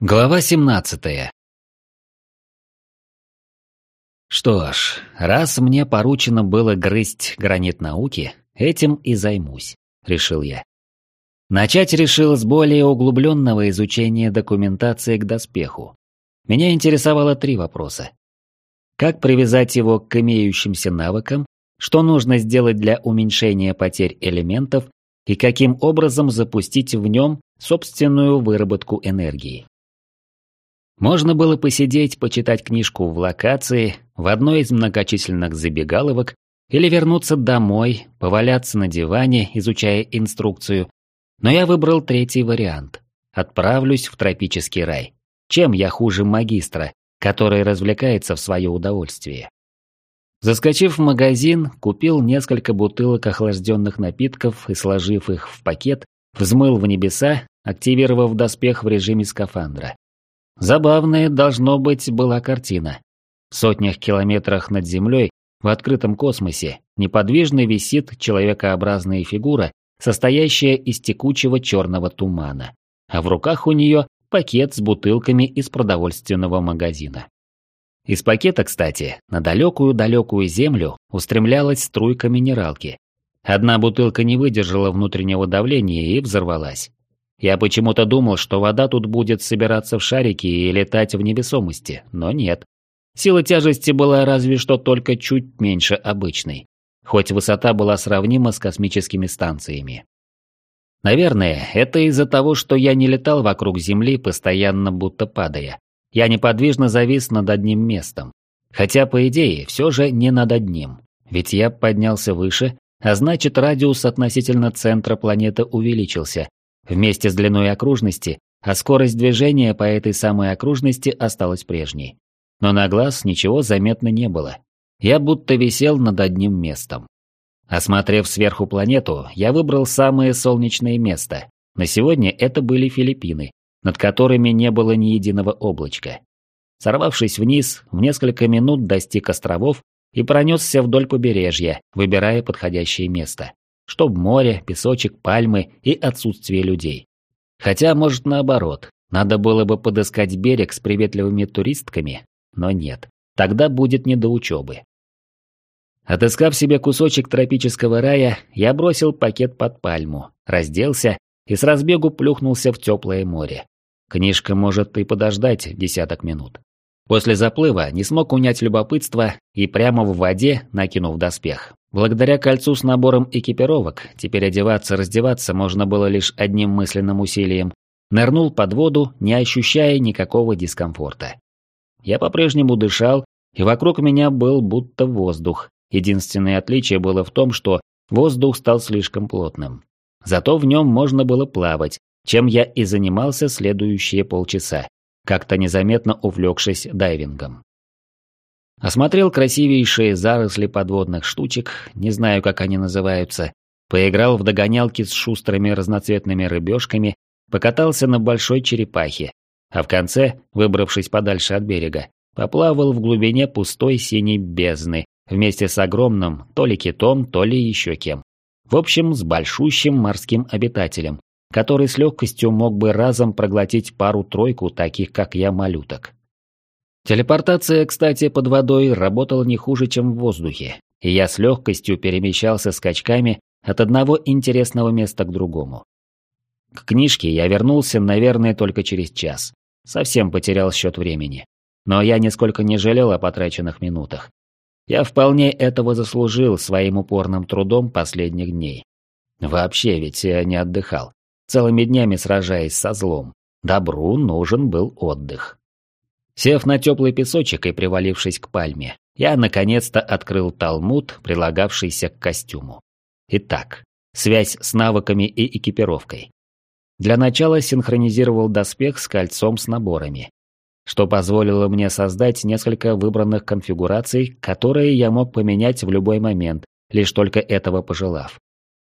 Глава 17 Что ж, раз мне поручено было грызть гранит науки, этим и займусь, решил я. Начать решил с более углубленного изучения документации к доспеху. Меня интересовало три вопроса. Как привязать его к имеющимся навыкам, что нужно сделать для уменьшения потерь элементов и каким образом запустить в нем собственную выработку энергии. Можно было посидеть, почитать книжку в локации, в одной из многочисленных забегаловок, или вернуться домой, поваляться на диване, изучая инструкцию. Но я выбрал третий вариант. Отправлюсь в тропический рай. Чем я хуже магистра, который развлекается в свое удовольствие? Заскочив в магазин, купил несколько бутылок охлажденных напитков и, сложив их в пакет, взмыл в небеса, активировав доспех в режиме скафандра. Забавная, должно быть, была картина. В сотнях километрах над землей, в открытом космосе, неподвижно висит человекообразная фигура, состоящая из текучего черного тумана. А в руках у нее пакет с бутылками из продовольственного магазина. Из пакета, кстати, на далекую-далекую землю устремлялась струйка минералки. Одна бутылка не выдержала внутреннего давления и взорвалась. Я почему-то думал, что вода тут будет собираться в шарики и летать в невесомости, но нет. Сила тяжести была разве что только чуть меньше обычной, хоть высота была сравнима с космическими станциями. Наверное, это из-за того, что я не летал вокруг Земли, постоянно будто падая. Я неподвижно завис над одним местом. Хотя, по идее, все же не над одним. Ведь я поднялся выше, а значит радиус относительно центра планеты увеличился, вместе с длиной окружности, а скорость движения по этой самой окружности осталась прежней. Но на глаз ничего заметно не было. Я будто висел над одним местом. Осмотрев сверху планету, я выбрал самое солнечное место. На сегодня это были Филиппины, над которыми не было ни единого облачка. Сорвавшись вниз, в несколько минут достиг островов и пронесся вдоль побережья, выбирая подходящее место чтоб море, песочек, пальмы и отсутствие людей. Хотя, может, наоборот, надо было бы подыскать берег с приветливыми туристками, но нет, тогда будет не до учебы. Отыскав себе кусочек тропического рая, я бросил пакет под пальму, разделся и с разбегу плюхнулся в теплое море. Книжка может и подождать десяток минут. После заплыва не смог унять любопытство и прямо в воде, накинув доспех. Благодаря кольцу с набором экипировок, теперь одеваться-раздеваться можно было лишь одним мысленным усилием, нырнул под воду, не ощущая никакого дискомфорта. Я по-прежнему дышал, и вокруг меня был будто воздух. Единственное отличие было в том, что воздух стал слишком плотным. Зато в нем можно было плавать, чем я и занимался следующие полчаса как-то незаметно увлекшись дайвингом. Осмотрел красивейшие заросли подводных штучек, не знаю, как они называются, поиграл в догонялки с шустрыми разноцветными рыбешками, покатался на большой черепахе, а в конце, выбравшись подальше от берега, поплавал в глубине пустой синей бездны вместе с огромным то ли китом, то ли еще кем. В общем, с большущим морским обитателем, который с легкостью мог бы разом проглотить пару-тройку таких, как я, малюток. Телепортация, кстати, под водой работала не хуже, чем в воздухе, и я с легкостью перемещался скачками от одного интересного места к другому. К книжке я вернулся, наверное, только через час. Совсем потерял счет времени. Но я нисколько не жалел о потраченных минутах. Я вполне этого заслужил своим упорным трудом последних дней. Вообще ведь я не отдыхал целыми днями сражаясь со злом. Добру нужен был отдых. Сев на теплый песочек и привалившись к пальме, я наконец-то открыл талмуд, прилагавшийся к костюму. Итак, связь с навыками и экипировкой. Для начала синхронизировал доспех с кольцом с наборами, что позволило мне создать несколько выбранных конфигураций, которые я мог поменять в любой момент, лишь только этого пожелав.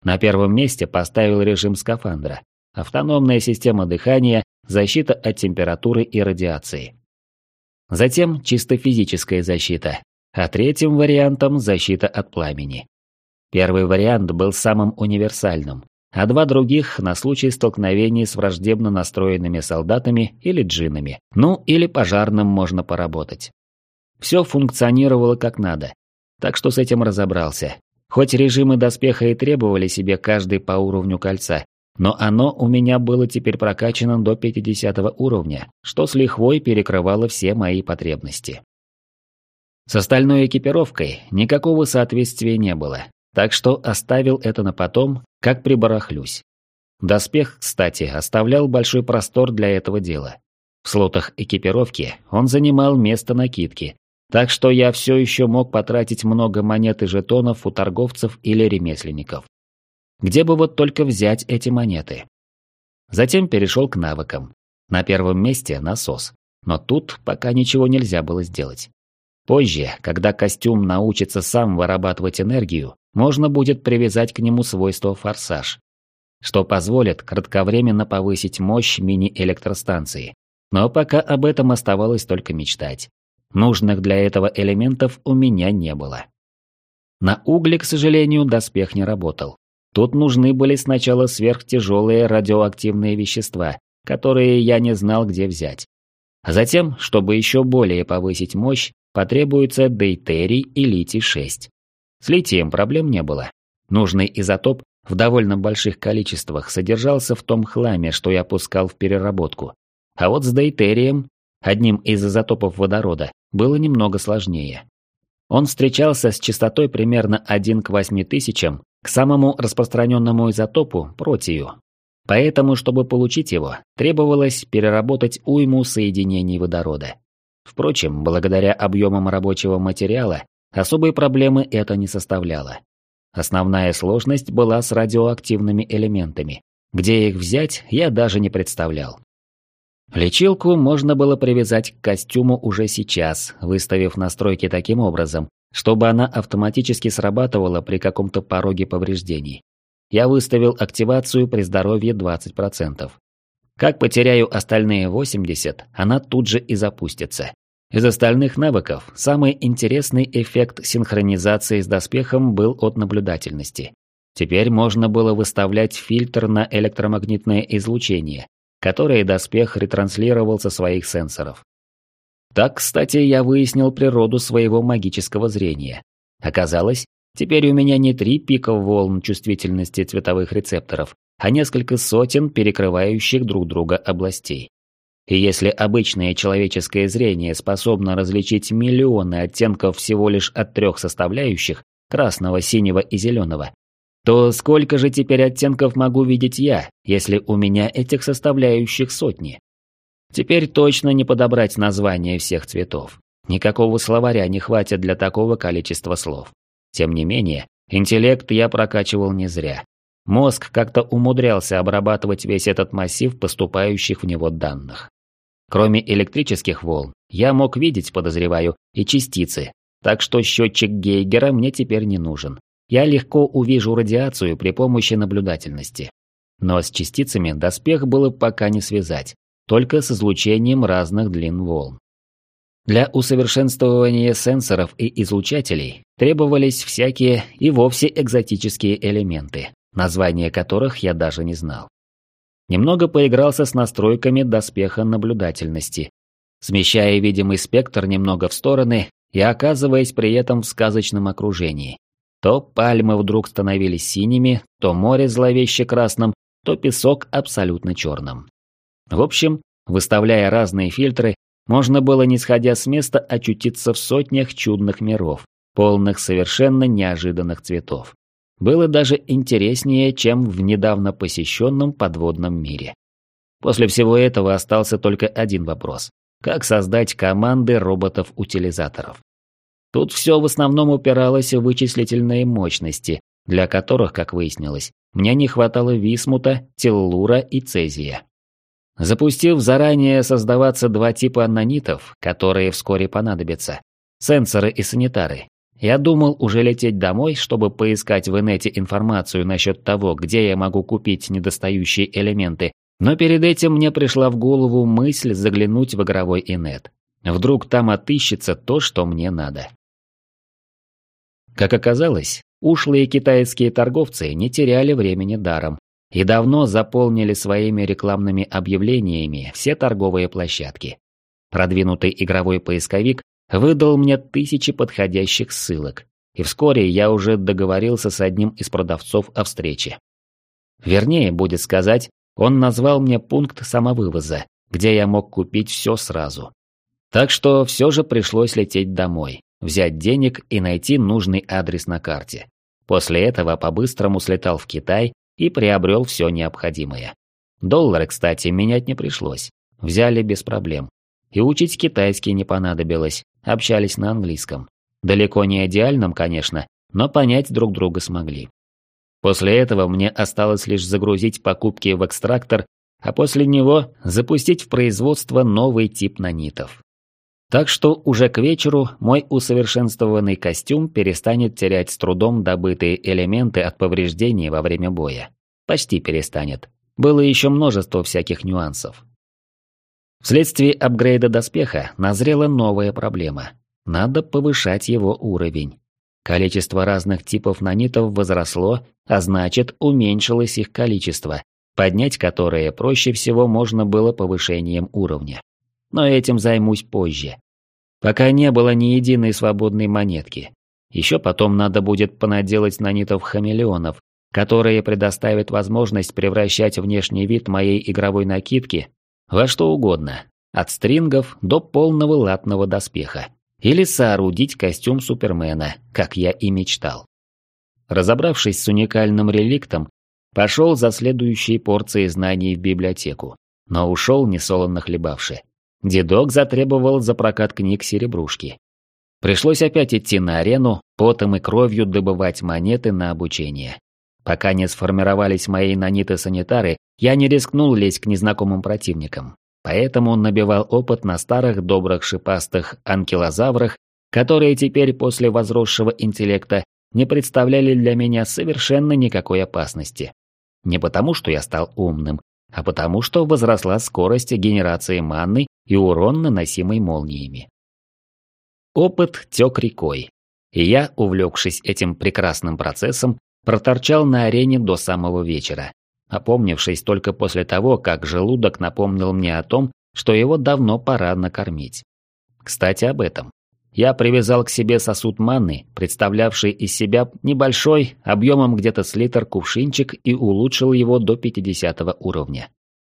На первом месте поставил режим скафандра, автономная система дыхания, защита от температуры и радиации. Затем чисто физическая защита, а третьим вариантом защита от пламени. Первый вариант был самым универсальным, а два других на случай столкновений с враждебно настроенными солдатами или джинами. Ну, или пожарным можно поработать. Все функционировало как надо, так что с этим разобрался. Хоть режимы доспеха и требовали себе каждый по уровню кольца, но оно у меня было теперь прокачано до 50 уровня, что с лихвой перекрывало все мои потребности. С остальной экипировкой никакого соответствия не было, так что оставил это на потом, как прибарахлюсь. Доспех, кстати, оставлял большой простор для этого дела. В слотах экипировки он занимал место накидки, так что я все еще мог потратить много монет и жетонов у торговцев или ремесленников. Где бы вот только взять эти монеты? Затем перешел к навыкам. На первом месте насос. Но тут пока ничего нельзя было сделать. Позже, когда костюм научится сам вырабатывать энергию, можно будет привязать к нему свойство форсаж, что позволит кратковременно повысить мощь мини-электростанции. Но пока об этом оставалось только мечтать. Нужных для этого элементов у меня не было. На угле, к сожалению, доспех не работал. Тут нужны были сначала сверхтяжелые радиоактивные вещества, которые я не знал, где взять. А затем, чтобы еще более повысить мощь, потребуется дейтерий и литий-6. С литием проблем не было. Нужный изотоп в довольно больших количествах содержался в том хламе, что я пускал в переработку. А вот с дейтерием, одним из изотопов водорода, было немного сложнее. Он встречался с частотой примерно 1 к 8 тысячам к самому распространенному изотопу – протию. Поэтому, чтобы получить его, требовалось переработать уйму соединений водорода. Впрочем, благодаря объемам рабочего материала, особой проблемы это не составляло. Основная сложность была с радиоактивными элементами. Где их взять, я даже не представлял. Лечилку можно было привязать к костюму уже сейчас, выставив настройки таким образом, чтобы она автоматически срабатывала при каком-то пороге повреждений. Я выставил активацию при здоровье 20%. Как потеряю остальные 80, она тут же и запустится. Из остальных навыков самый интересный эффект синхронизации с доспехом был от наблюдательности. Теперь можно было выставлять фильтр на электромагнитное излучение, которое доспех ретранслировал со своих сенсоров. Так, кстати, я выяснил природу своего магического зрения. Оказалось, теперь у меня не три пика волн чувствительности цветовых рецепторов, а несколько сотен перекрывающих друг друга областей. И если обычное человеческое зрение способно различить миллионы оттенков всего лишь от трех составляющих – красного, синего и зеленого, то сколько же теперь оттенков могу видеть я, если у меня этих составляющих сотни? Теперь точно не подобрать название всех цветов. Никакого словаря не хватит для такого количества слов. Тем не менее, интеллект я прокачивал не зря. Мозг как-то умудрялся обрабатывать весь этот массив поступающих в него данных. Кроме электрических волн, я мог видеть, подозреваю, и частицы, так что счетчик Гейгера мне теперь не нужен. Я легко увижу радиацию при помощи наблюдательности. Но с частицами доспех было пока не связать только с излучением разных длин волн. Для усовершенствования сенсоров и излучателей требовались всякие и вовсе экзотические элементы, названия которых я даже не знал. Немного поигрался с настройками доспеха наблюдательности, смещая видимый спектр немного в стороны и оказываясь при этом в сказочном окружении. То пальмы вдруг становились синими, то море зловеще красным, то песок абсолютно черным. В общем, выставляя разные фильтры, можно было, не сходя с места, очутиться в сотнях чудных миров, полных совершенно неожиданных цветов. Было даже интереснее, чем в недавно посещенном подводном мире. После всего этого остался только один вопрос. Как создать команды роботов-утилизаторов? Тут все в основном упиралось в вычислительные мощности, для которых, как выяснилось, мне не хватало висмута, теллура и цезия. Запустив заранее создаваться два типа нанитов, которые вскоре понадобятся, сенсоры и санитары, я думал уже лететь домой, чтобы поискать в инете информацию насчет того, где я могу купить недостающие элементы, но перед этим мне пришла в голову мысль заглянуть в игровой инет. Вдруг там отыщется то, что мне надо. Как оказалось, ушлые китайские торговцы не теряли времени даром и давно заполнили своими рекламными объявлениями все торговые площадки. Продвинутый игровой поисковик выдал мне тысячи подходящих ссылок, и вскоре я уже договорился с одним из продавцов о встрече. Вернее, будет сказать, он назвал мне пункт самовывоза, где я мог купить все сразу. Так что все же пришлось лететь домой, взять денег и найти нужный адрес на карте. После этого по-быстрому слетал в Китай и приобрел все необходимое. Доллары, кстати, менять не пришлось. Взяли без проблем. И учить китайский не понадобилось, общались на английском. Далеко не идеальном, конечно, но понять друг друга смогли. После этого мне осталось лишь загрузить покупки в экстрактор, а после него запустить в производство новый тип нанитов. Так что уже к вечеру мой усовершенствованный костюм перестанет терять с трудом добытые элементы от повреждений во время боя. Почти перестанет. Было еще множество всяких нюансов. Вследствие апгрейда доспеха назрела новая проблема. Надо повышать его уровень. Количество разных типов нанитов возросло, а значит, уменьшилось их количество, поднять которое проще всего можно было повышением уровня. Но этим займусь позже. Пока не было ни единой свободной монетки. Еще потом надо будет понаделать нанитов-хамелеонов, которые предоставят возможность превращать внешний вид моей игровой накидки во что угодно, от стрингов до полного латного доспеха. Или соорудить костюм Супермена, как я и мечтал. Разобравшись с уникальным реликтом, пошел за следующей порцией знаний в библиотеку, но ушел несолоно хлебавши. Дедок затребовал за прокат книг серебрушки. Пришлось опять идти на арену, потом и кровью добывать монеты на обучение. Пока не сформировались мои наниты-санитары, я не рискнул лезть к незнакомым противникам. Поэтому он набивал опыт на старых добрых шипастых анкилозаврах, которые теперь после возросшего интеллекта не представляли для меня совершенно никакой опасности. Не потому, что я стал умным, а потому, что возросла скорость генерации манны и урон, наносимый молниями. Опыт тек рекой, и я, увлекшись этим прекрасным процессом, проторчал на арене до самого вечера, опомнившись только после того, как желудок напомнил мне о том, что его давно пора накормить. Кстати, об этом. Я привязал к себе сосуд манны, представлявший из себя небольшой, объемом где-то с литр кувшинчик и улучшил его до 50 уровня.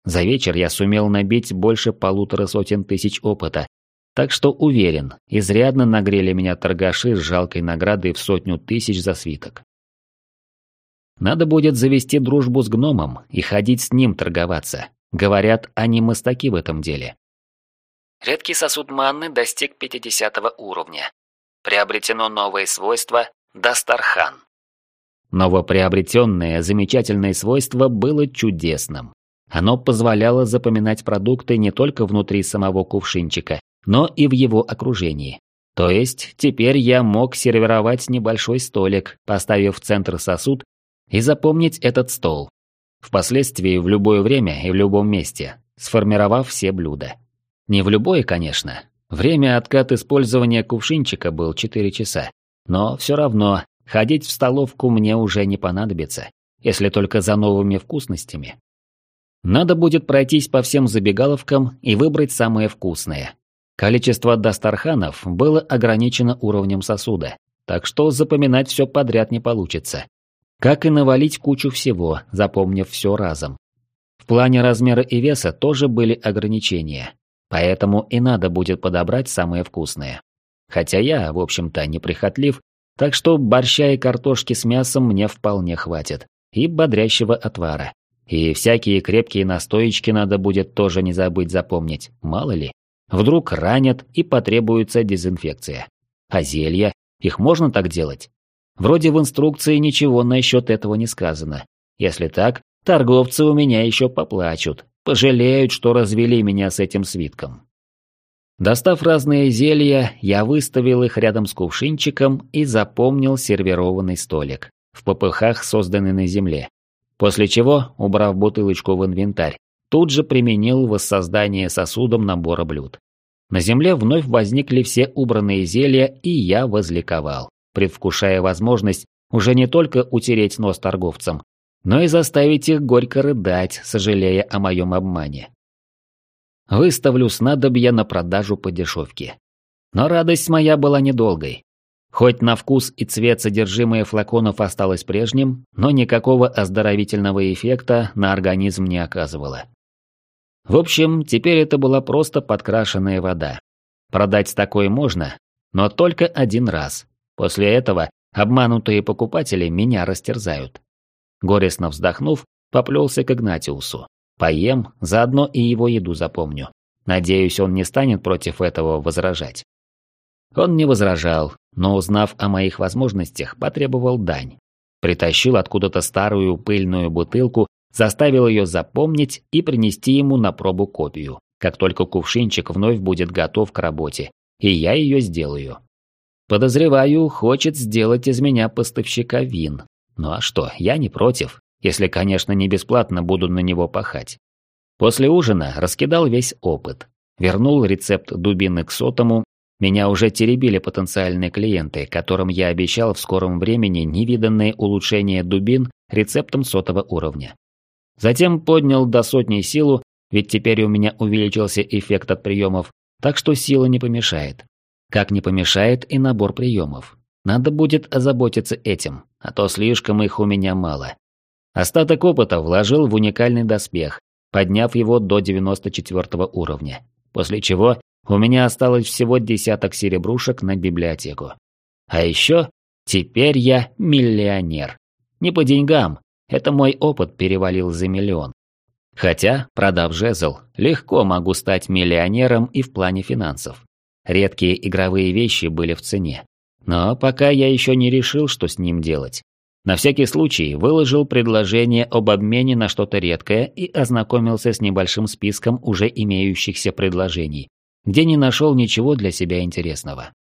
За вечер я сумел набить больше полутора сотен тысяч опыта, так что уверен, изрядно нагрели меня торгаши с жалкой наградой в сотню тысяч за свиток. Надо будет завести дружбу с гномом и ходить с ним торговаться. Говорят, они мастаки в этом деле. Редкий сосуд манны достиг 50 уровня. Приобретено новое свойство Дастархан. Новоприобретенное замечательное свойство было чудесным. Оно позволяло запоминать продукты не только внутри самого кувшинчика, но и в его окружении. То есть, теперь я мог сервировать небольшой столик, поставив в центр сосуд и запомнить этот стол. Впоследствии в любое время и в любом месте, сформировав все блюда. Не в любое, конечно. Время откат использования кувшинчика был 4 часа. Но все равно, ходить в столовку мне уже не понадобится, если только за новыми вкусностями. Надо будет пройтись по всем забегаловкам и выбрать самое вкусное. Количество дастарханов было ограничено уровнем сосуда, так что запоминать все подряд не получится. Как и навалить кучу всего, запомнив все разом. В плане размера и веса тоже были ограничения, поэтому и надо будет подобрать самое вкусное. Хотя я, в общем-то, неприхотлив, так что борща и картошки с мясом мне вполне хватит, и бодрящего отвара. И всякие крепкие настоечки надо будет тоже не забыть запомнить, мало ли. Вдруг ранят и потребуется дезинфекция. А зелья? Их можно так делать? Вроде в инструкции ничего насчет этого не сказано. Если так, торговцы у меня еще поплачут, пожалеют, что развели меня с этим свитком. Достав разные зелья, я выставил их рядом с кувшинчиком и запомнил сервированный столик, в попыхах созданный на земле. После чего, убрав бутылочку в инвентарь, тут же применил воссоздание сосудом набора блюд. На земле вновь возникли все убранные зелья, и я возликовал предвкушая возможность уже не только утереть нос торговцам, но и заставить их горько рыдать, сожалея о моем обмане. Выставлю снадобья на продажу по дешевке. Но радость моя была недолгой. Хоть на вкус и цвет содержимое флаконов осталось прежним, но никакого оздоровительного эффекта на организм не оказывало. В общем, теперь это была просто подкрашенная вода. Продать такое можно, но только один раз. После этого обманутые покупатели меня растерзают. Горестно вздохнув, поплелся к Игнатиусу. Поем, заодно и его еду запомню. Надеюсь, он не станет против этого возражать. Он не возражал, но узнав о моих возможностях, потребовал дань. Притащил откуда-то старую пыльную бутылку, заставил ее запомнить и принести ему на пробу копию, как только кувшинчик вновь будет готов к работе, и я ее сделаю. Подозреваю, хочет сделать из меня поставщика вин. Ну а что, я не против, если, конечно, не бесплатно буду на него пахать. После ужина раскидал весь опыт. Вернул рецепт дубины к сотому меня уже теребили потенциальные клиенты, которым я обещал в скором времени невиданное улучшение дубин рецептом сотого уровня. Затем поднял до сотни силу, ведь теперь у меня увеличился эффект от приемов, так что сила не помешает. Как не помешает и набор приемов. Надо будет озаботиться этим, а то слишком их у меня мало. Остаток опыта вложил в уникальный доспех, подняв его до 94 уровня, после чего у меня осталось всего десяток серебрушек на библиотеку. А еще, теперь я миллионер. Не по деньгам, это мой опыт перевалил за миллион. Хотя, продав жезл, легко могу стать миллионером и в плане финансов. Редкие игровые вещи были в цене. Но пока я еще не решил, что с ним делать. На всякий случай выложил предложение об обмене на что-то редкое и ознакомился с небольшим списком уже имеющихся предложений, где не нашел ничего для себя интересного.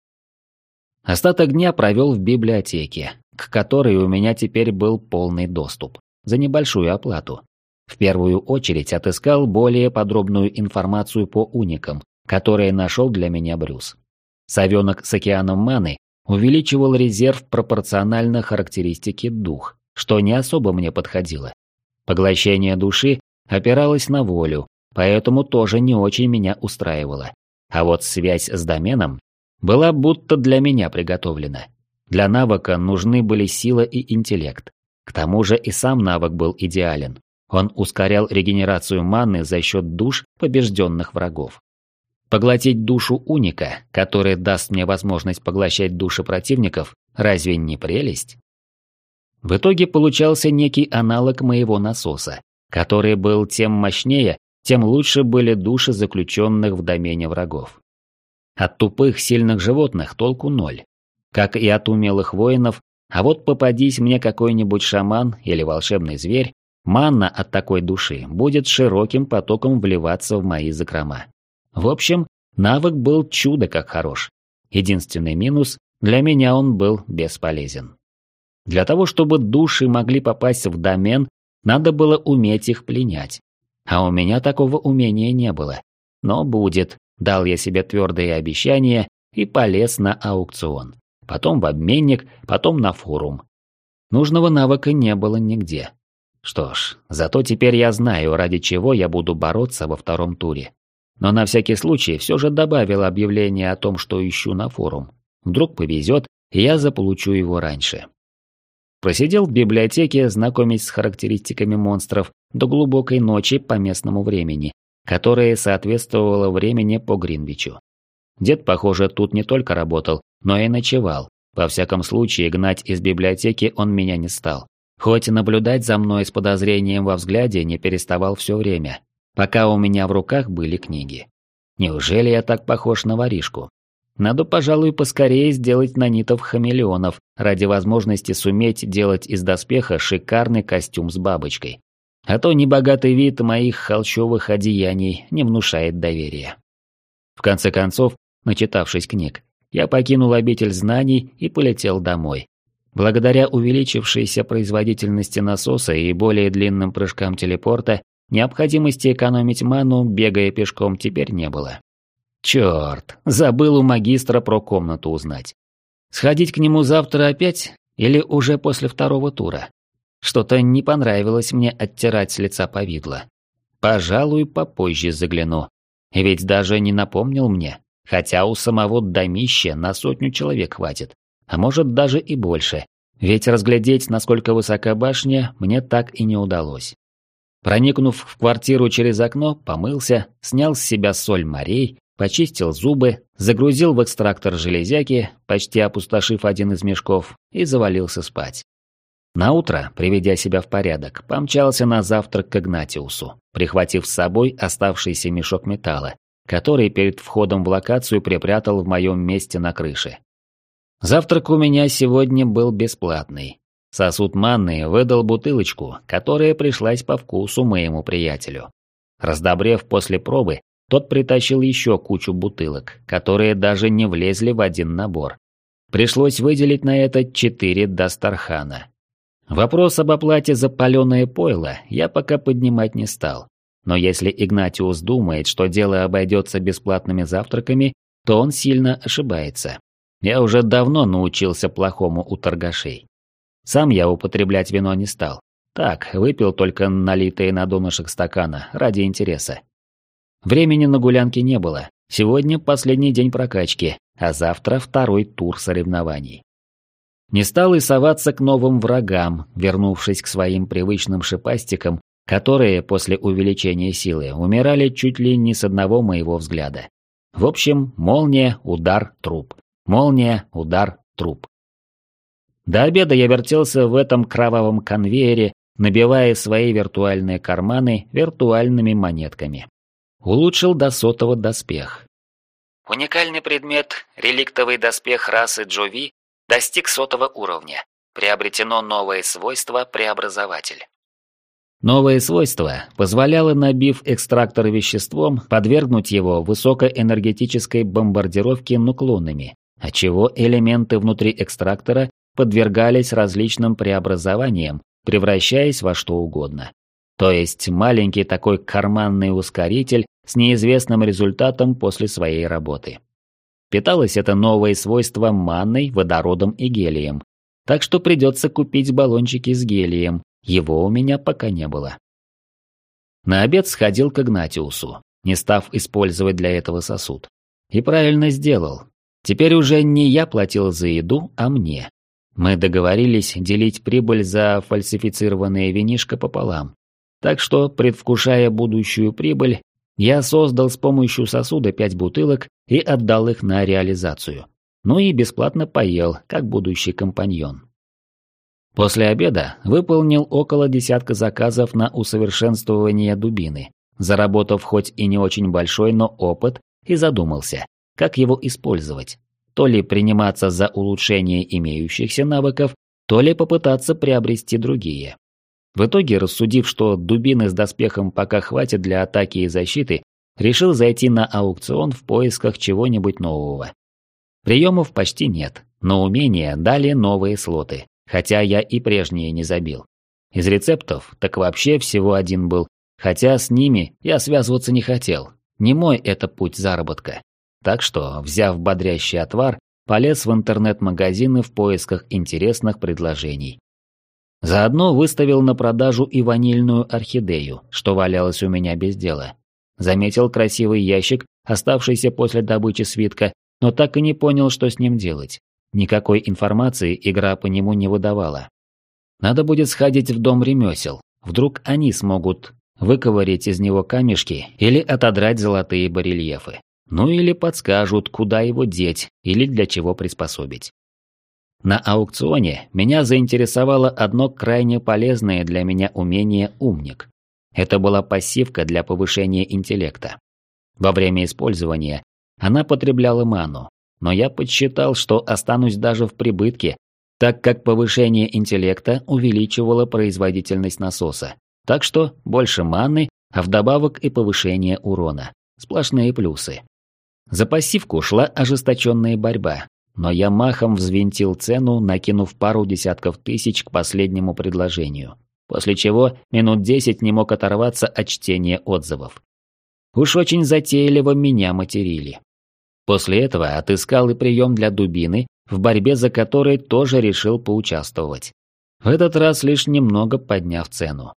Остаток дня провел в библиотеке, к которой у меня теперь был полный доступ, за небольшую оплату. В первую очередь отыскал более подробную информацию по уникам, которые нашел для меня Брюс. Совенок с океаном маны увеличивал резерв пропорционально характеристике дух, что не особо мне подходило. Поглощение души опиралось на волю, поэтому тоже не очень меня устраивало. А вот связь с доменом была будто для меня приготовлена. Для навыка нужны были сила и интеллект. К тому же и сам навык был идеален. Он ускорял регенерацию маны за счет душ побежденных врагов. Поглотить душу уника, которая даст мне возможность поглощать души противников, разве не прелесть? В итоге получался некий аналог моего насоса, который был тем мощнее, тем лучше были души заключенных в домене врагов. От тупых, сильных животных толку ноль. Как и от умелых воинов, а вот попадись мне какой-нибудь шаман или волшебный зверь, манна от такой души будет широким потоком вливаться в мои закрома. В общем, навык был чудо как хорош. Единственный минус – для меня он был бесполезен. Для того, чтобы души могли попасть в домен, надо было уметь их пленять. А у меня такого умения не было. Но будет. Дал я себе твердые обещания и полез на аукцион. Потом в обменник, потом на форум. Нужного навыка не было нигде. Что ж, зато теперь я знаю, ради чего я буду бороться во втором туре. Но на всякий случай все же добавил объявление о том, что ищу на форум. Вдруг повезет, и я заполучу его раньше. Просидел в библиотеке, знакомясь с характеристиками монстров, до глубокой ночи по местному времени, которое соответствовало времени по Гринвичу. Дед, похоже, тут не только работал, но и ночевал. Во всяком случае, гнать из библиотеки он меня не стал. Хоть наблюдать за мной с подозрением во взгляде не переставал все время, пока у меня в руках были книги. Неужели я так похож на воришку? Надо, пожалуй, поскорее сделать нанитов-хамелеонов ради возможности суметь делать из доспеха шикарный костюм с бабочкой. А то небогатый вид моих холщовых одеяний не внушает доверия. В конце концов, начитавшись книг, я покинул обитель знаний и полетел домой. Благодаря увеличившейся производительности насоса и более длинным прыжкам телепорта, необходимости экономить ману, бегая пешком, теперь не было. Черт, забыл у магистра про комнату узнать. Сходить к нему завтра опять или уже после второго тура? Что-то не понравилось мне оттирать с лица повидло. Пожалуй, попозже загляну. Ведь даже не напомнил мне, хотя у самого домища на сотню человек хватит, а может даже и больше, ведь разглядеть, насколько высока башня, мне так и не удалось. Проникнув в квартиру через окно, помылся, снял с себя соль морей, почистил зубы, загрузил в экстрактор железяки, почти опустошив один из мешков, и завалился спать. Наутро, приведя себя в порядок, помчался на завтрак к Игнатиусу, прихватив с собой оставшийся мешок металла, который перед входом в локацию припрятал в моем месте на крыше. Завтрак у меня сегодня был бесплатный. Сосуд манны выдал бутылочку, которая пришлась по вкусу моему приятелю. Раздобрев после пробы, тот притащил еще кучу бутылок, которые даже не влезли в один набор. Пришлось выделить на это четыре Дастархана. Вопрос об оплате за паленое пойло я пока поднимать не стал. Но если Игнатиус думает, что дело обойдется бесплатными завтраками, то он сильно ошибается. Я уже давно научился плохому у торгашей. Сам я употреблять вино не стал. Так, выпил только налитые на донышек стакана, ради интереса. Времени на гулянки не было. Сегодня последний день прокачки, а завтра второй тур соревнований. Не стал и соваться к новым врагам, вернувшись к своим привычным шипастикам, которые после увеличения силы умирали чуть ли не с одного моего взгляда. В общем, молния, удар, труп. Молния, удар, труп. До обеда я вертелся в этом кровавом конвейере, набивая свои виртуальные карманы виртуальными монетками. Улучшил до сотого доспех. Уникальный предмет, реликтовый доспех расы Джови, Достиг сотого уровня. Приобретено новое свойство «Преобразователь». Новое свойство позволяло, набив экстрактор веществом, подвергнуть его высокоэнергетической бомбардировке нуклонами, отчего элементы внутри экстрактора подвергались различным преобразованиям, превращаясь во что угодно. То есть маленький такой карманный ускоритель с неизвестным результатом после своей работы. Питалось это новое свойство манной, водородом и гелием. Так что придется купить баллончики с гелием, его у меня пока не было. На обед сходил к Игнатиусу, не став использовать для этого сосуд. И правильно сделал. Теперь уже не я платил за еду, а мне. Мы договорились делить прибыль за фальсифицированное винишко пополам. Так что, предвкушая будущую прибыль, я создал с помощью сосуда пять бутылок и отдал их на реализацию. Ну и бесплатно поел, как будущий компаньон. После обеда выполнил около десятка заказов на усовершенствование дубины, заработав хоть и не очень большой, но опыт, и задумался, как его использовать. То ли приниматься за улучшение имеющихся навыков, то ли попытаться приобрести другие. В итоге, рассудив, что дубины с доспехом пока хватит для атаки и защиты, решил зайти на аукцион в поисках чего-нибудь нового. Приемов почти нет, но умения дали новые слоты, хотя я и прежние не забил. Из рецептов так вообще всего один был, хотя с ними я связываться не хотел. Не мой это путь заработка. Так что, взяв бодрящий отвар, полез в интернет-магазины в поисках интересных предложений. Заодно выставил на продажу и ванильную орхидею, что валялась у меня без дела. Заметил красивый ящик, оставшийся после добычи свитка, но так и не понял, что с ним делать. Никакой информации игра по нему не выдавала. Надо будет сходить в дом ремесел. Вдруг они смогут выковырять из него камешки или отодрать золотые барельефы. Ну или подскажут, куда его деть или для чего приспособить. На аукционе меня заинтересовало одно крайне полезное для меня умение «умник». Это была пассивка для повышения интеллекта. Во время использования она потребляла ману, но я подсчитал, что останусь даже в прибытке, так как повышение интеллекта увеличивало производительность насоса. Так что больше маны, а вдобавок и повышение урона. Сплошные плюсы. За пассивку шла ожесточенная борьба, но я махом взвинтил цену, накинув пару десятков тысяч к последнему предложению, после чего минут десять не мог оторваться от чтения отзывов. Уж очень затейливо меня материли. После этого отыскал и прием для дубины, в борьбе за которой тоже решил поучаствовать. в этот раз лишь немного подняв цену.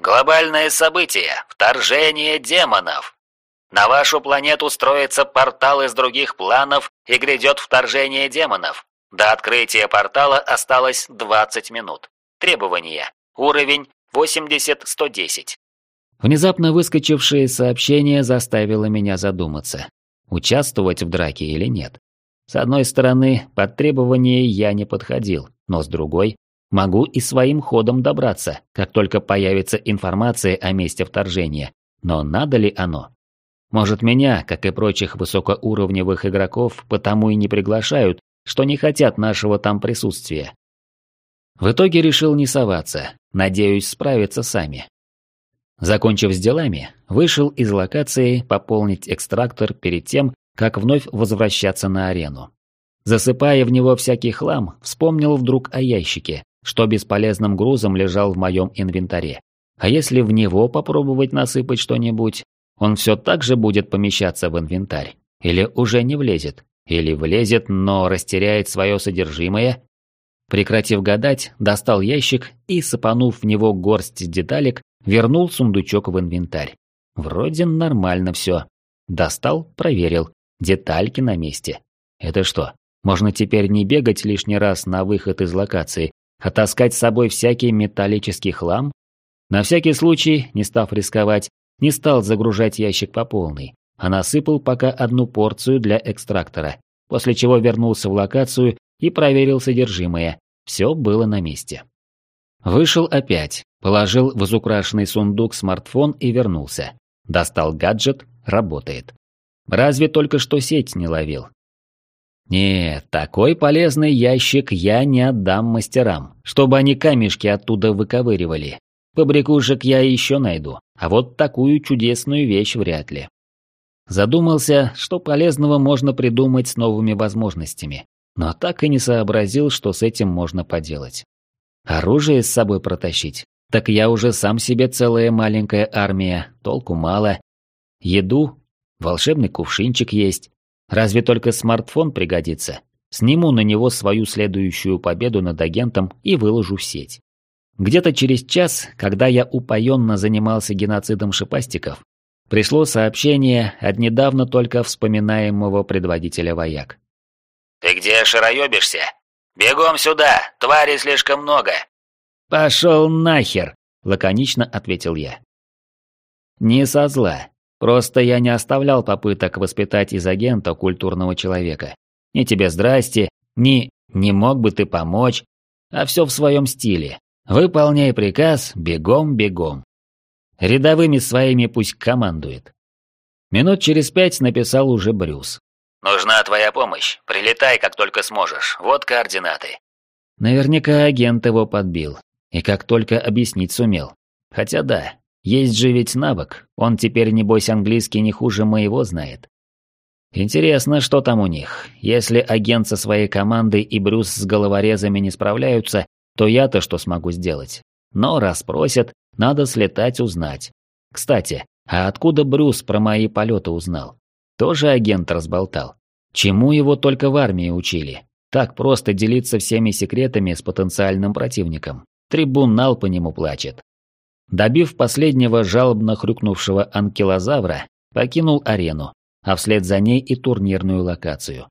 Глобальное событие – вторжение демонов. На вашу планету строится портал из других планов и грядет вторжение демонов. До открытия портала осталось 20 минут. Требования. Уровень 80-110. Внезапно выскочившее сообщение заставило меня задуматься, участвовать в драке или нет. С одной стороны, под требования я не подходил, но с другой, могу и своим ходом добраться, как только появится информация о месте вторжения. Но надо ли оно? Может, меня, как и прочих высокоуровневых игроков, потому и не приглашают, что не хотят нашего там присутствия. В итоге решил не соваться, надеюсь справиться сами. Закончив с делами, вышел из локации пополнить экстрактор перед тем, как вновь возвращаться на арену. Засыпая в него всякий хлам, вспомнил вдруг о ящике, что бесполезным грузом лежал в моем инвентаре. А если в него попробовать насыпать что-нибудь, он все так же будет помещаться в инвентарь. Или уже не влезет. Или влезет, но растеряет свое содержимое. Прекратив гадать, достал ящик и, сыпанув в него горсть деталек, вернул сундучок в инвентарь. Вроде нормально все. Достал, проверил. Детальки на месте. Это что, можно теперь не бегать лишний раз на выход из локации, а таскать с собой всякий металлический хлам? На всякий случай, не став рисковать, не стал загружать ящик по полной, а насыпал пока одну порцию для экстрактора, после чего вернулся в локацию и проверил содержимое. Все было на месте. Вышел опять, положил в изукрашенный сундук смартфон и вернулся. Достал гаджет, работает. Разве только что сеть не ловил. Нет, такой полезный ящик я не отдам мастерам, чтобы они камешки оттуда выковыривали. Побрякушек я еще найду, а вот такую чудесную вещь вряд ли. Задумался, что полезного можно придумать с новыми возможностями, но так и не сообразил, что с этим можно поделать. Оружие с собой протащить? Так я уже сам себе целая маленькая армия, толку мало. Еду? Волшебный кувшинчик есть. Разве только смартфон пригодится? Сниму на него свою следующую победу над агентом и выложу в сеть. Где-то через час, когда я упоенно занимался геноцидом шипастиков, пришло сообщение от недавно только вспоминаемого предводителя вояк. «Ты где шароебишься? Бегом сюда, твари слишком много!» «Пошел нахер!» – лаконично ответил я. «Не со зла. Просто я не оставлял попыток воспитать из агента культурного человека. Ни тебе здрасте, ни «не мог бы ты помочь», а все в своем стиле, Выполняй приказ, бегом, бегом. Рядовыми своими пусть командует. Минут через пять написал уже Брюс. «Нужна твоя помощь. Прилетай, как только сможешь. Вот координаты». Наверняка агент его подбил. И как только объяснить сумел. Хотя да, есть же ведь навык. Он теперь, небось, английский не хуже моего знает. Интересно, что там у них. Если агент со своей командой и Брюс с головорезами не справляются, то я-то что смогу сделать? Но раз просят, надо слетать узнать. Кстати, а откуда Брюс про мои полеты узнал? Тоже агент разболтал. Чему его только в армии учили? Так просто делиться всеми секретами с потенциальным противником. Трибунал по нему плачет. Добив последнего жалобно хрюкнувшего анкилозавра, покинул арену, а вслед за ней и турнирную локацию.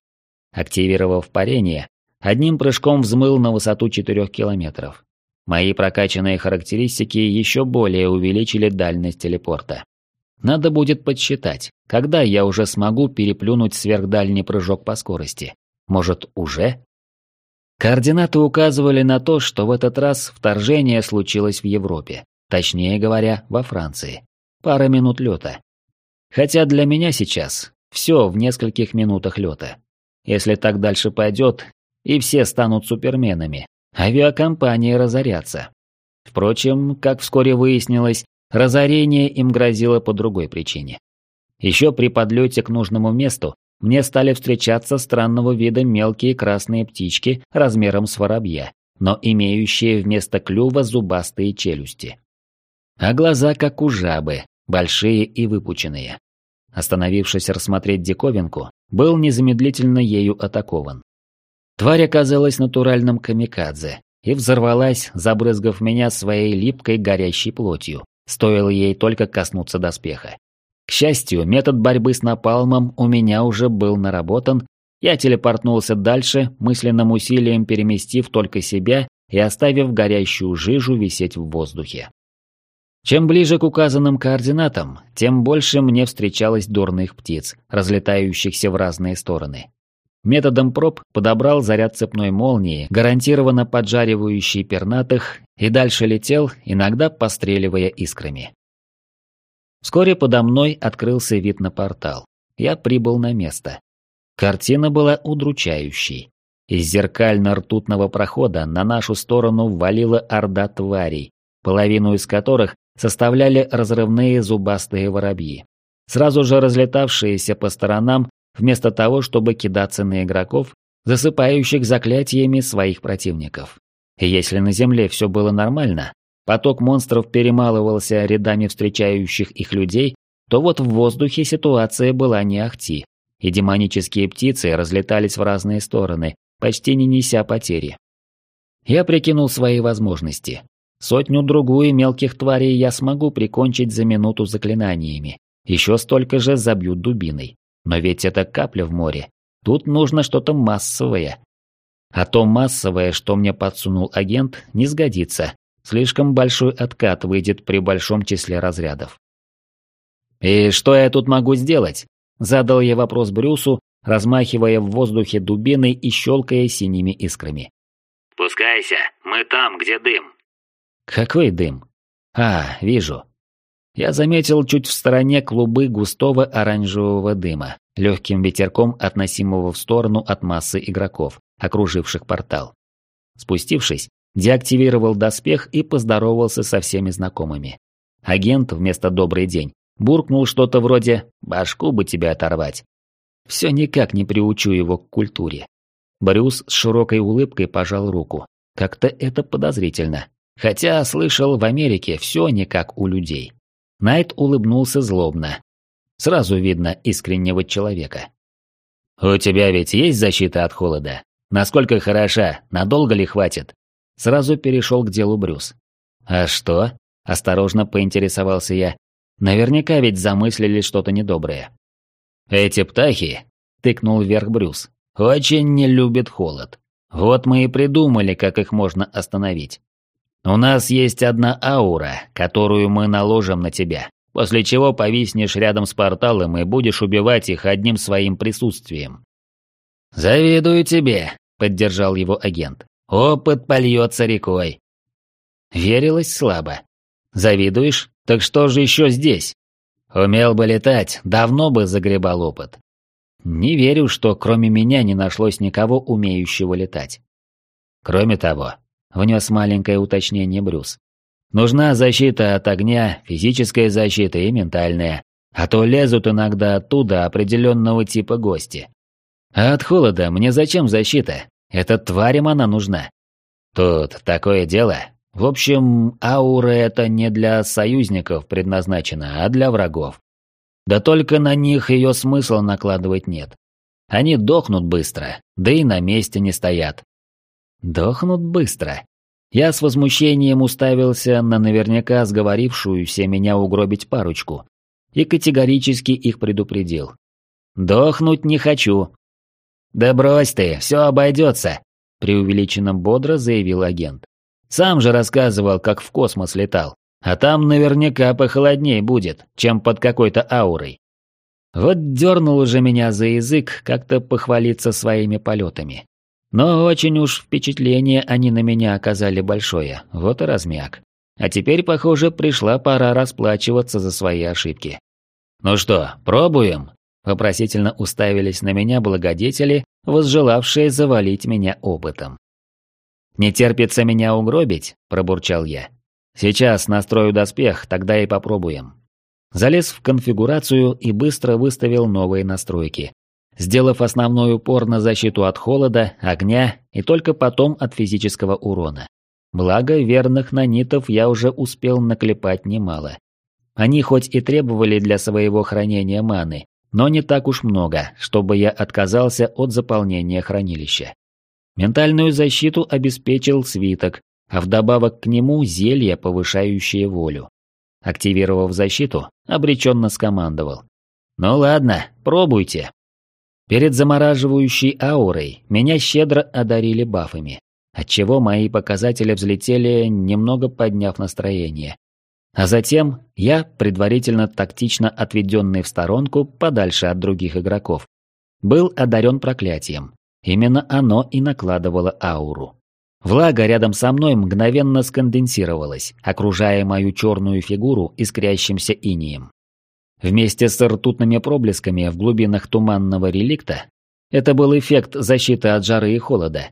Активировав парение, Одним прыжком взмыл на высоту 4 километров. Мои прокачанные характеристики еще более увеличили дальность телепорта. Надо будет подсчитать, когда я уже смогу переплюнуть сверхдальний прыжок по скорости. Может, уже? Координаты указывали на то, что в этот раз вторжение случилось в Европе. Точнее говоря, во Франции. Пара минут лета. Хотя для меня сейчас все в нескольких минутах лета. Если так дальше пойдет, и все станут суперменами, авиакомпании разорятся. Впрочем, как вскоре выяснилось, разорение им грозило по другой причине. Еще при подлете к нужному месту мне стали встречаться странного вида мелкие красные птички размером с воробья, но имеющие вместо клюва зубастые челюсти. А глаза как у жабы, большие и выпученные. Остановившись рассмотреть диковинку, был незамедлительно ею атакован. Тварь оказалась натуральным камикадзе и взорвалась, забрызгав меня своей липкой горящей плотью, стоило ей только коснуться доспеха. К счастью, метод борьбы с напалмом у меня уже был наработан, я телепортнулся дальше, мысленным усилием переместив только себя и оставив горящую жижу висеть в воздухе. Чем ближе к указанным координатам, тем больше мне встречалось дурных птиц, разлетающихся в разные стороны. Методом проб подобрал заряд цепной молнии, гарантированно поджаривающий пернатых, и дальше летел, иногда постреливая искрами. Вскоре подо мной открылся вид на портал. Я прибыл на место. Картина была удручающей. Из зеркально-ртутного прохода на нашу сторону валила орда тварей, половину из которых составляли разрывные зубастые воробьи. Сразу же разлетавшиеся по сторонам, вместо того, чтобы кидаться на игроков, засыпающих заклятиями своих противников. И если на Земле все было нормально, поток монстров перемалывался рядами встречающих их людей, то вот в воздухе ситуация была не ахти, и демонические птицы разлетались в разные стороны, почти не неся потери. Я прикинул свои возможности. Сотню-другую мелких тварей я смогу прикончить за минуту заклинаниями. Еще столько же забьют дубиной. Но ведь это капля в море. Тут нужно что-то массовое. А то массовое, что мне подсунул агент, не сгодится. Слишком большой откат выйдет при большом числе разрядов. «И что я тут могу сделать?» Задал я вопрос Брюсу, размахивая в воздухе дубиной и щелкая синими искрами. «Спускайся, мы там, где дым», какой дым? А, вижу. Я заметил чуть в стороне клубы густого оранжевого дыма, легким ветерком относимого в сторону от массы игроков, окруживших портал. Спустившись, деактивировал доспех и поздоровался со всеми знакомыми. Агент вместо «добрый день» буркнул что-то вроде «башку бы тебе оторвать». Все никак не приучу его к культуре. Брюс с широкой улыбкой пожал руку. Как-то это подозрительно. Хотя, слышал, в Америке все не как у людей. Найт улыбнулся злобно. Сразу видно искреннего человека. «У тебя ведь есть защита от холода? Насколько хороша? Надолго ли хватит?» Сразу перешел к делу Брюс. «А что?» – осторожно поинтересовался я. «Наверняка ведь замыслили что-то недоброе». «Эти птахи», – тыкнул вверх Брюс, – «очень не любят холод. Вот мы и придумали, как их можно остановить. У нас есть одна аура, которую мы наложим на тебя, после чего повиснешь рядом с порталом и будешь убивать их одним своим присутствием. «Завидую тебе», — поддержал его агент. «Опыт польется рекой». Верилось слабо. «Завидуешь? Так что же еще здесь?» «Умел бы летать, давно бы загребал опыт». «Не верю, что кроме меня не нашлось никого, умеющего летать». Кроме того, внес маленькое уточнение Брюс. Нужна защита от огня, физическая защита и ментальная, а то лезут иногда оттуда определенного типа гости. А от холода мне зачем защита? Это тварям она нужна. Тут такое дело. В общем, аура это не для союзников предназначена, а для врагов. Да только на них ее смысла накладывать нет. Они дохнут быстро, да и на месте не стоят. Дохнут быстро. Я с возмущением уставился на наверняка сговорившуюся меня угробить парочку и категорически их предупредил. «Дохнуть не хочу». «Да брось ты, все обойдется», – преувеличенно бодро заявил агент. «Сам же рассказывал, как в космос летал, а там наверняка похолоднее будет, чем под какой-то аурой». Вот дернул уже меня за язык как-то похвалиться своими полетами. Но очень уж впечатление они на меня оказали большое, вот и размяк. А теперь, похоже, пришла пора расплачиваться за свои ошибки. «Ну что, пробуем?» Вопросительно уставились на меня благодетели, возжелавшие завалить меня опытом. «Не терпится меня угробить?» – пробурчал я. «Сейчас настрою доспех, тогда и попробуем». Залез в конфигурацию и быстро выставил новые настройки, сделав основной упор на защиту от холода, огня и только потом от физического урона. Благо, верных нанитов я уже успел наклепать немало. Они хоть и требовали для своего хранения маны, но не так уж много, чтобы я отказался от заполнения хранилища. Ментальную защиту обеспечил свиток, а вдобавок к нему зелье, повышающее волю. Активировав защиту, обреченно скомандовал. «Ну ладно, пробуйте». Перед замораживающей аурой меня щедро одарили бафами, отчего мои показатели взлетели, немного подняв настроение. А затем я, предварительно тактично отведенный в сторонку, подальше от других игроков, был одарен проклятием. Именно оно и накладывало ауру. Влага рядом со мной мгновенно сконденсировалась, окружая мою черную фигуру искрящимся инием. Вместе с ртутными проблесками в глубинах туманного реликта это был эффект защиты от жары и холода.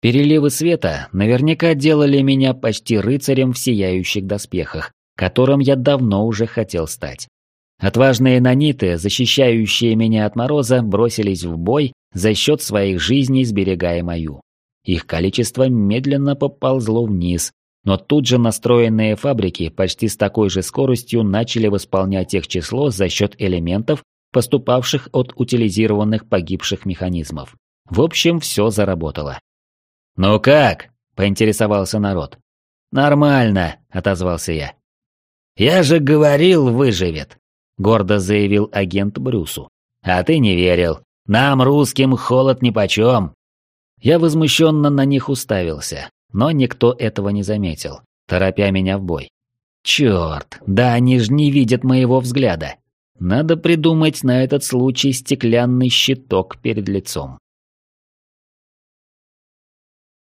Переливы света наверняка делали меня почти рыцарем в сияющих доспехах, которым я давно уже хотел стать. Отважные наниты, защищающие меня от мороза, бросились в бой за счет своих жизней, сберегая мою. Их количество медленно поползло вниз, но тут же настроенные фабрики почти с такой же скоростью начали восполнять их число за счет элементов, поступавших от утилизированных погибших механизмов. В общем, все заработало. «Ну как?» – поинтересовался народ. «Нормально», – отозвался я. «Я же говорил, выживет», – гордо заявил агент Брюсу. «А ты не верил. Нам, русским, холод нипочем». Я возмущенно на них уставился, но никто этого не заметил, торопя меня в бой. Черт, да они ж не видят моего взгляда. Надо придумать на этот случай стеклянный щиток перед лицом.